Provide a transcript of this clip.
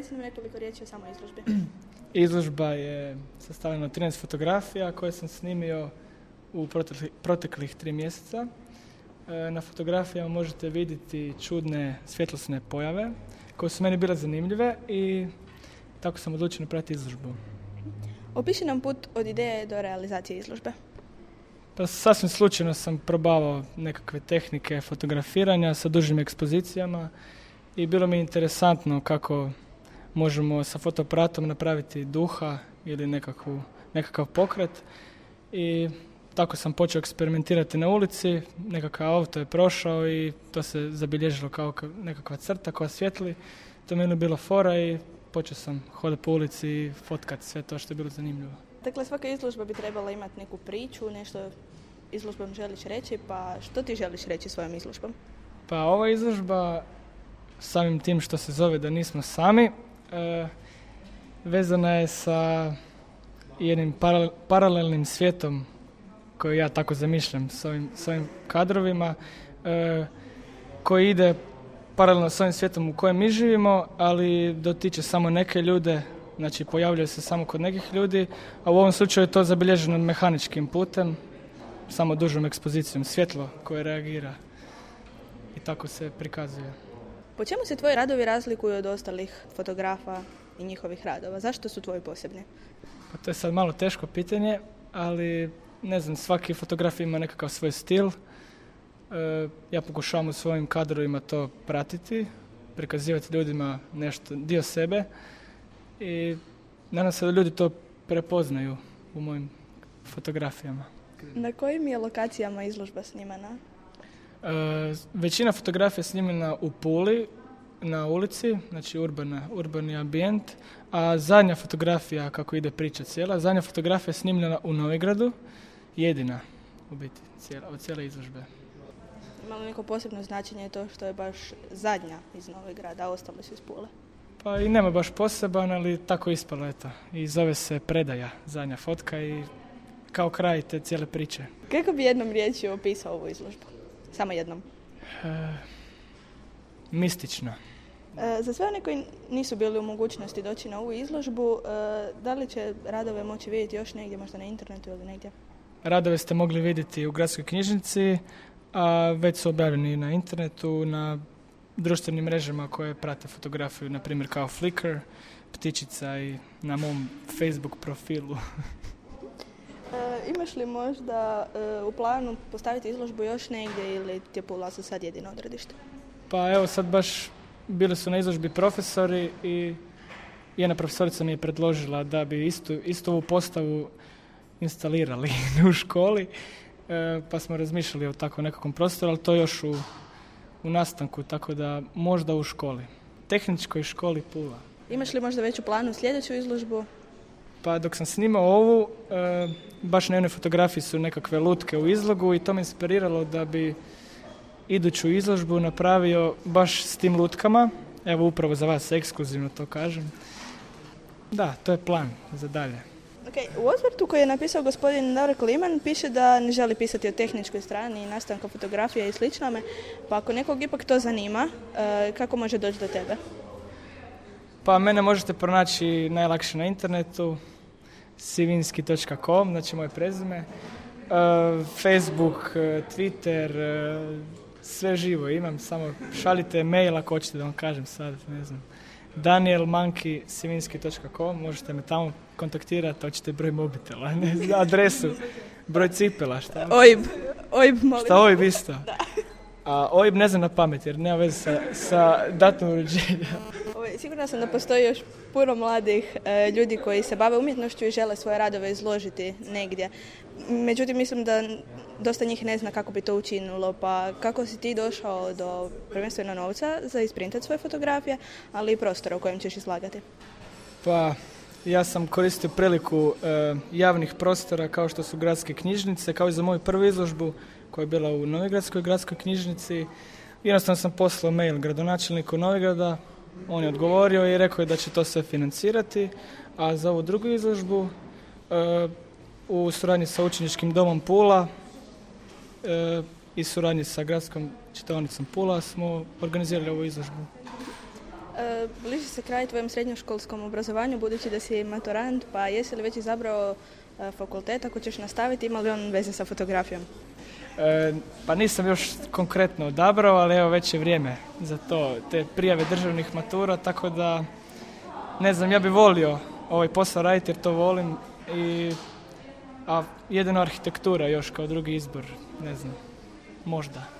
reci nam nekoliko riječi o samoj izložbi. Izložba je sastavljena od 13 fotografija koje sam snimio u proteklih, tri mjeseca. E, na fotografijama možete vidjeti čudne svjetlosne pojave koje su meni bile zanimljive i tako sam odlučio napraviti izložbu. Opiši nam put od ideje do realizacije izložbe. Pa sasvim slučajno sam probavao nekakve tehnike fotografiranja sa dužim ekspozicijama i bilo mi interesantno kako možemo sa fotoaparatom napraviti duha ili nekakvu, nekakav pokret i tako sam počeo eksperimentirati na ulici, nekakav auto je prošao i to se zabilježilo kao nekakva crta koja svjetli. To mi je bilo fora i počeo sam hodati po ulici i fotkati sve to što je bilo zanimljivo. Dakle, svaka izložba bi trebala imati neku priču, nešto izložbom želiš reći, pa što ti želiš reći svojom izložbom? Pa ova izložba, samim tim što se zove da nismo sami, vezana je sa jednim paralelnim svijetom koji ja tako zamišljam s ovim, s ovim kadrovima, e, koji ide paralelno s ovim svijetom u kojem mi živimo, ali dotiče samo neke ljude, znači pojavljuje se samo kod nekih ljudi, a u ovom slučaju je to zabilježeno mehaničkim putem, samo dužom ekspozicijom, svjetlo koje reagira i tako se prikazuje. Po čemu se tvoji radovi razlikuju od ostalih fotografa i njihovih radova? Zašto su tvoji posebni? Pa to je sad malo teško pitanje, ali ne znam, svaki fotograf ima nekakav svoj stil. E, ja pokušavam u svojim kadrovima to pratiti, prikazivati ljudima nešto, dio sebe i nadam se da ljudi to prepoznaju u mojim fotografijama. Na kojim je lokacijama izložba snimana? E, većina fotografija je snimena u Puli, na ulici, znači urbana, urbani ambijent, a zadnja fotografija, kako ide priča cijela, zadnja fotografija je snimljena u Novigradu, jedina u biti cijela, od cijele izložbe. Ima li neko posebno značenje to što je baš zadnja iz Novigrada, a ostale su iz Pule? Pa i nema baš poseban, ali tako ispalo, eto. I zove se Predaja, zadnja fotka i kao kraj te cijele priče. Kako bi jednom riječju opisao ovu izložbu? Samo jednom. E, mistično. E, za sve one koji nisu bili u mogućnosti doći na ovu izložbu, e, da li će radove moći vidjeti još negdje, možda na internetu ili negdje? Radove ste mogli vidjeti u gradskoj knjižnici, a već su objavljeni na internetu, na društvenim mrežama koje prate fotografiju, na primjer kao Flickr, Ptičica i na mom Facebook profilu. Imaš li možda e, u planu postaviti izložbu još negdje ili ti je Pula sad jedino odredište? Pa evo sad baš bili su na izložbi profesori i jedna profesorica mi je predložila da bi istu, istu ovu postavu instalirali u školi, e, pa smo razmišljali o tako nekakvom prostoru, ali to još u, u nastanku, tako da možda u školi. Tehničkoj školi Pula. Imaš li možda već u planu sljedeću izložbu? Pa dok sam snimao ovu, e, baš na jednoj fotografiji su nekakve lutke u izlogu i to me inspiriralo da bi iduću izložbu napravio baš s tim lutkama. Evo upravo za vas ekskluzivno to kažem. Da, to je plan za dalje. Okay. U osvrtu koji je napisao gospodin Davor Kliman piše da ne želi pisati o tehničkoj strani i nastanku fotografija i sličnome, pa ako nekog ipak to zanima, e, kako može doći do tebe? Pa mene možete pronaći najlakše na internetu, sivinski.com, znači moje prezime, e, Facebook, e, Twitter, sve živo imam, samo šalite mail ako hoćete da vam kažem sad, ne znam. danielmanki.sivinski.com, možete me tamo kontaktirati, hoćete broj mobitela, ne znam, adresu, broj cipela, šta? OIB, OIB molim. Šta OIB isto? Da. A OIB ne znam na pamet jer nema veze sa, sa datom uređenja. Sigurno sam da postoji još puno mladih e, ljudi koji se bave umjetnošću i žele svoje radove izložiti negdje. Međutim, mislim da dosta njih ne zna kako bi to učinilo, pa kako si ti došao do prvenstveno novca za isprintati svoje fotografije, ali i prostora u kojem ćeš izlagati? Pa, ja sam koristio priliku e, javnih prostora kao što su gradske knjižnice, kao i za moju prvu izložbu koja je bila u Novigradskoj gradskoj knjižnici. Jednostavno sam poslao mail gradonačelniku Novigrada, on je odgovorio i rekao je da će to sve financirati, a za ovu drugu izložbu e, u suradnji sa učeničkim domom Pula e, i suradnji sa gradskom čitaonicom Pula smo organizirali ovu izložbu. E, bliži se kraj tvojem srednjoškolskom obrazovanju, budući da si maturant, pa jesi li već izabrao fakultet ako ćeš nastaviti, ima li on veze sa fotografijom? E, pa nisam još konkretno odabrao, ali evo već je vrijeme za to, te prijave državnih matura, tako da ne znam, ja bih volio ovaj posao raditi jer to volim i a jedino arhitektura još kao drugi izbor, ne znam, možda.